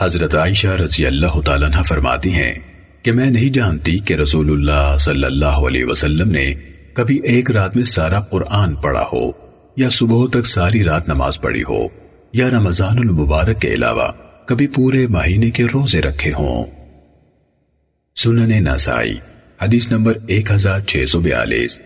حضرت عائشہ رضی اللہ تعالیٰ عنہ فرماتی ہیں کہ میں نہیں جانتی کہ رسول اللہ صلی اللہ علیہ وسلم نے کبھی ایک رات میں سارا قرآن پڑھا ہو یا صبح تک ساری رات نماز پڑھی ہو یا رمضان المبارک کے علاوہ کبھی پورے مہینے کے روزے رکھے ہوں۔ سنن نسائی، حدیث نمبر ایک ہزار چھ سو بیالیس۔